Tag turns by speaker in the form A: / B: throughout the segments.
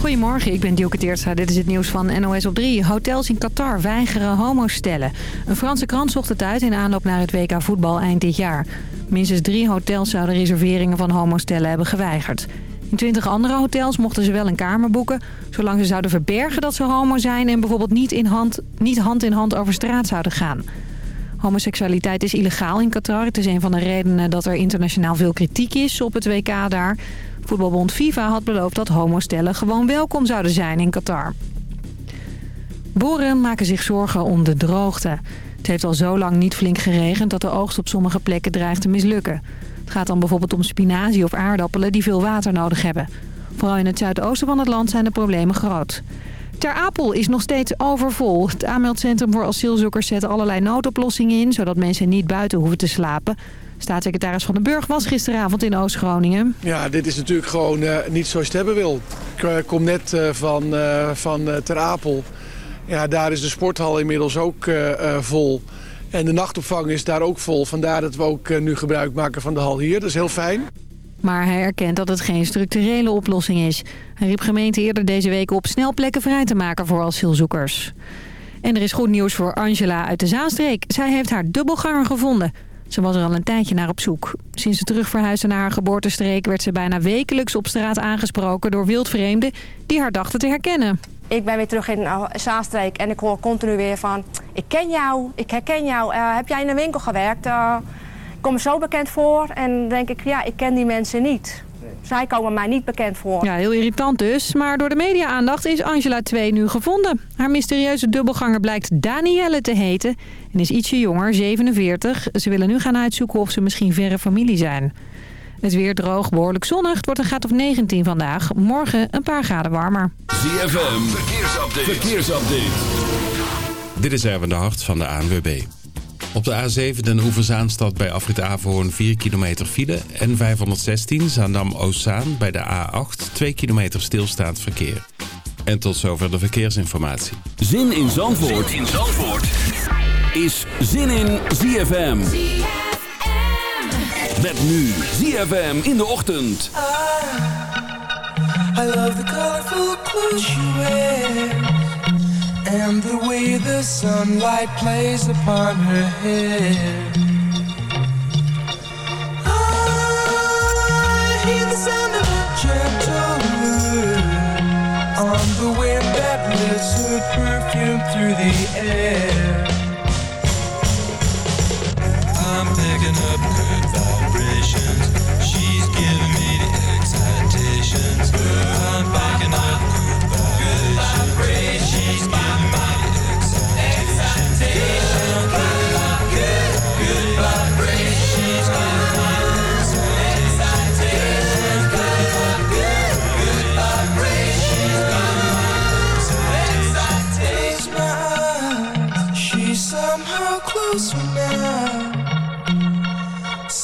A: Goedemorgen, ik ben Dielke. Dit is het nieuws van NOS op 3. Hotels in Qatar weigeren homo's stellen. Een Franse krant zocht het uit in aanloop naar het WK voetbal eind dit jaar. Minstens drie hotels zouden reserveringen van homostellen hebben geweigerd. In twintig andere hotels mochten ze wel een kamer boeken... zolang ze zouden verbergen dat ze homo zijn... en bijvoorbeeld niet, in hand, niet hand in hand over straat zouden gaan. Homoseksualiteit is illegaal in Qatar. Het is een van de redenen dat er internationaal veel kritiek is op het WK daar. Voetbalbond FIFA had beloofd dat homostellen gewoon welkom zouden zijn in Qatar. Boeren maken zich zorgen om de droogte. Het heeft al zo lang niet flink geregend dat de oogst op sommige plekken dreigt te mislukken. Het gaat dan bijvoorbeeld om spinazie of aardappelen die veel water nodig hebben. Vooral in het zuidoosten van het land zijn de problemen groot. Ter Apel is nog steeds overvol. Het aanmeldcentrum voor asielzoekers zet allerlei noodoplossingen in... zodat mensen niet buiten hoeven te slapen. Staatssecretaris Van den Burg was gisteravond in Oost-Groningen.
B: Ja, dit is natuurlijk gewoon uh, niet zoals je het hebben wil. Ik uh, kom net uh, van, van Ter Apel. Ja, daar is de sporthal inmiddels ook vol. En de nachtopvang is daar ook vol. Vandaar dat we ook nu gebruik maken van de hal hier. Dat is heel fijn.
A: Maar hij erkent dat het geen structurele oplossing is. Hij riep gemeenten eerder deze week op snel plekken vrij te maken voor asielzoekers. En er is goed nieuws voor Angela uit de Zaanstreek. Zij heeft haar dubbelganger gevonden. Ze was er al een tijdje naar op zoek. Sinds ze terug verhuisde naar haar geboortestreek... werd ze bijna wekelijks op straat aangesproken door wildvreemden... die haar dachten te herkennen.
C: Ik ben weer terug in Zaanstreek en ik hoor continu weer van... ik ken jou, ik herken jou, uh, heb jij in een winkel gewerkt? Uh, ik kom me zo bekend voor en denk ik, ja, ik ken die mensen niet. Zij komen mij niet bekend voor.
A: Ja, heel irritant dus. Maar door de media-aandacht is Angela 2 nu gevonden. Haar mysterieuze dubbelganger blijkt Danielle te heten. En is ietsje jonger, 47. Ze willen nu gaan uitzoeken of ze misschien verre familie zijn. Het weer droog, behoorlijk zonnig. Het wordt een graad of 19 vandaag. Morgen een paar graden warmer.
D: ZFM, verkeersupdate. verkeersupdate. Dit is Erwin de Hart van de ANWB. Op de A7 Den Hoevenzaanstad bij Afrit Averhoorn 4 kilometer file. En 516 Zaandam-Oostzaan bij de A8 2 kilometer stilstaand verkeer. En tot zover de verkeersinformatie.
E: Zin in Zandvoort, zin in Zandvoort. is Zin in ZFM. ZFM. Met nu ZFM in de ochtend. I, I love the colorful clothes you wear. And the way the sunlight plays upon her hair. I hear the sound of a gentle On the wind that lifts her perfume through the air. I'm picking up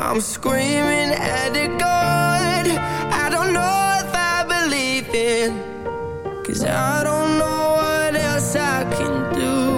F: I'm screaming at the God. I don't know if I believe Cause I don't know what else I can do.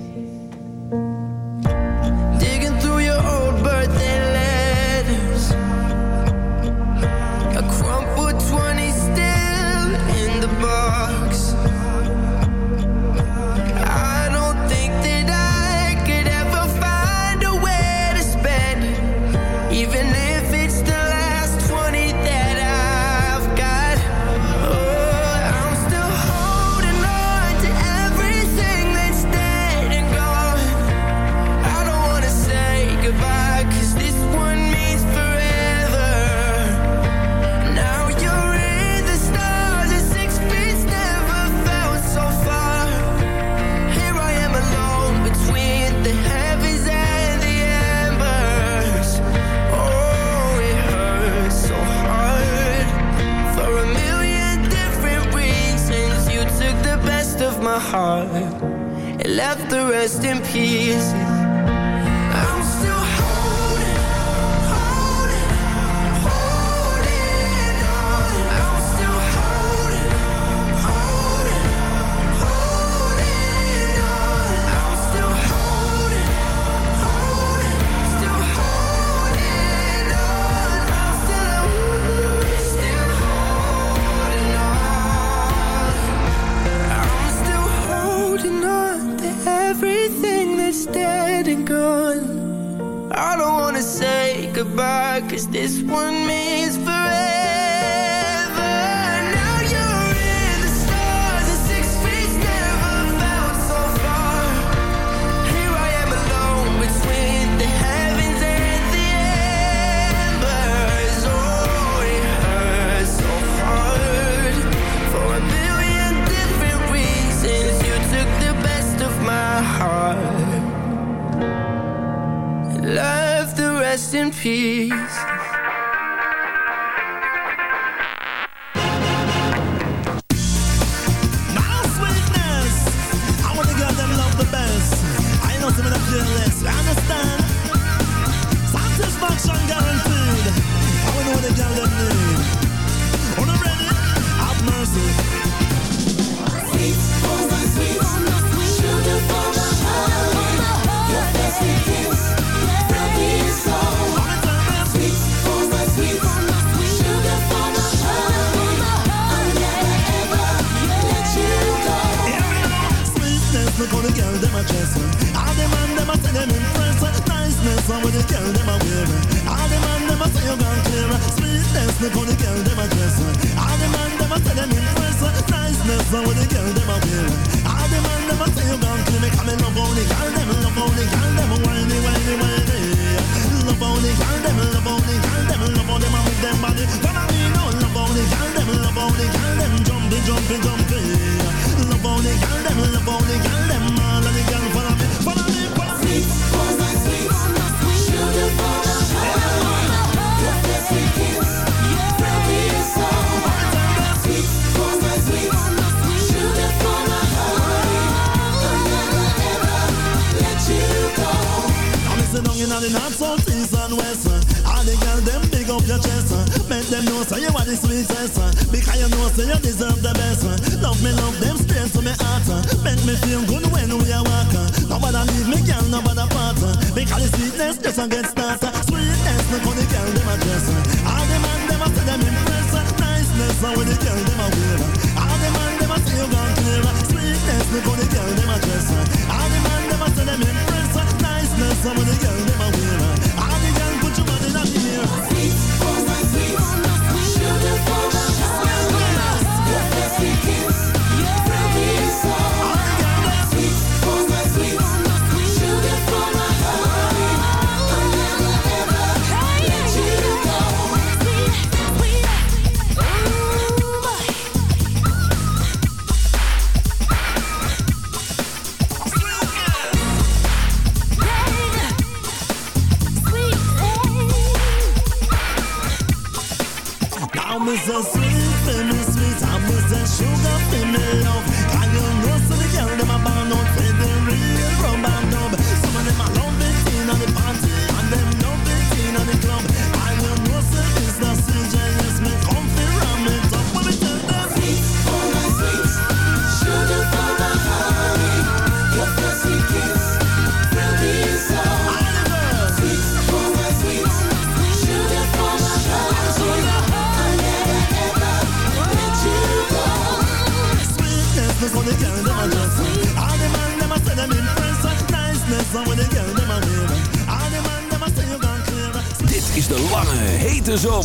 F: Peace.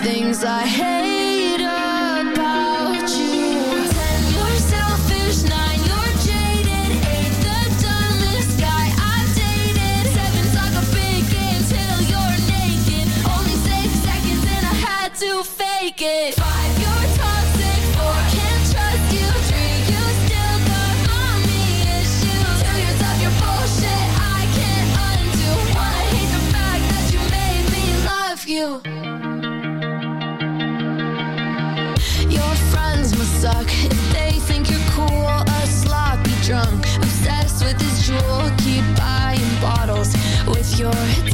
G: Things I hate your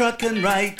G: truck and
H: ride.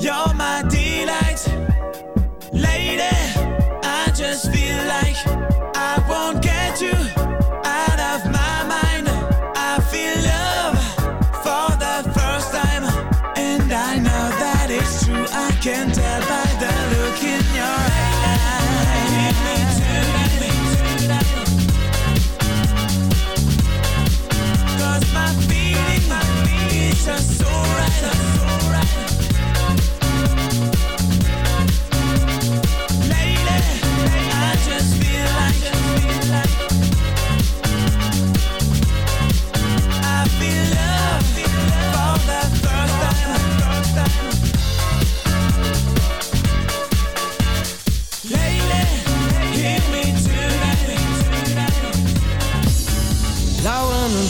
I: you're my delight. Lady, I just feel like I won't get you out of my mind. I feel love for the first time, and I know that it's true. I can tell by the look in your eyes. Cause my feeling, my feeling is just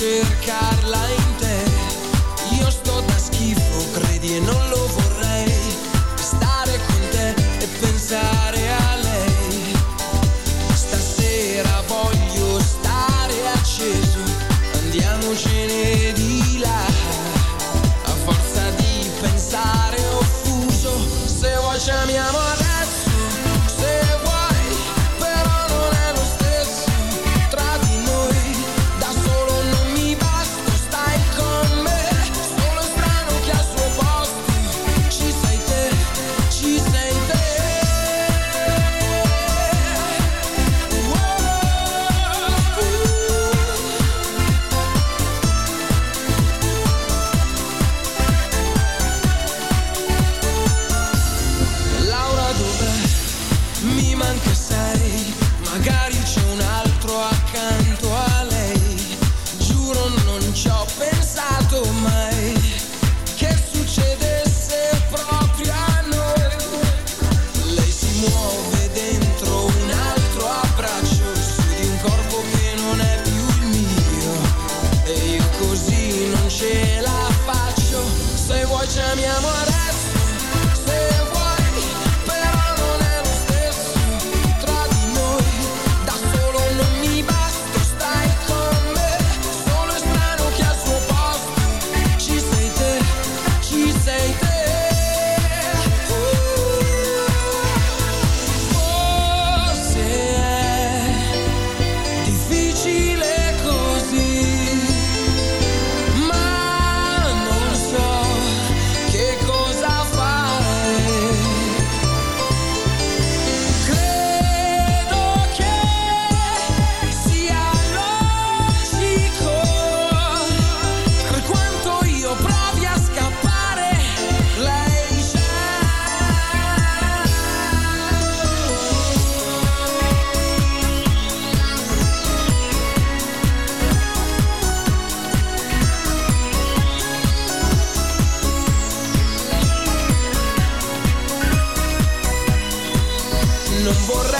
J: cercarla in borrar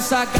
K: sacar.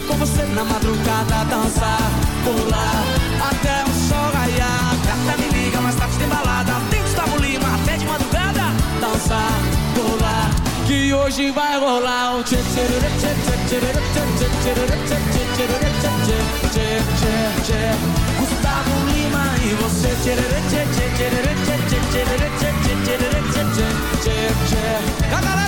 K: com você na madrugada dançar, pular até o sol raiar. Gata me liga, mais tarde tem balada. Tem Gustavo Lima até de madrugada dançar, pular. Que hoje vai rolar o tchê Gustavo Lima e você tchê A galera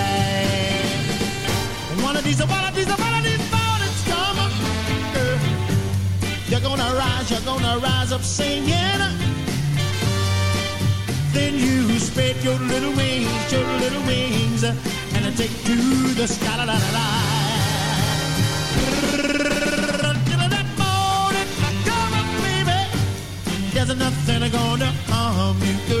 L: One of these, one of of these mornings come, girl. You're gonna rise, you're gonna rise up singing. Then you spread your little wings, your little wings, and take to the sky. La, la, la, la. That morning, come baby. There's nothing gonna harm you, girl.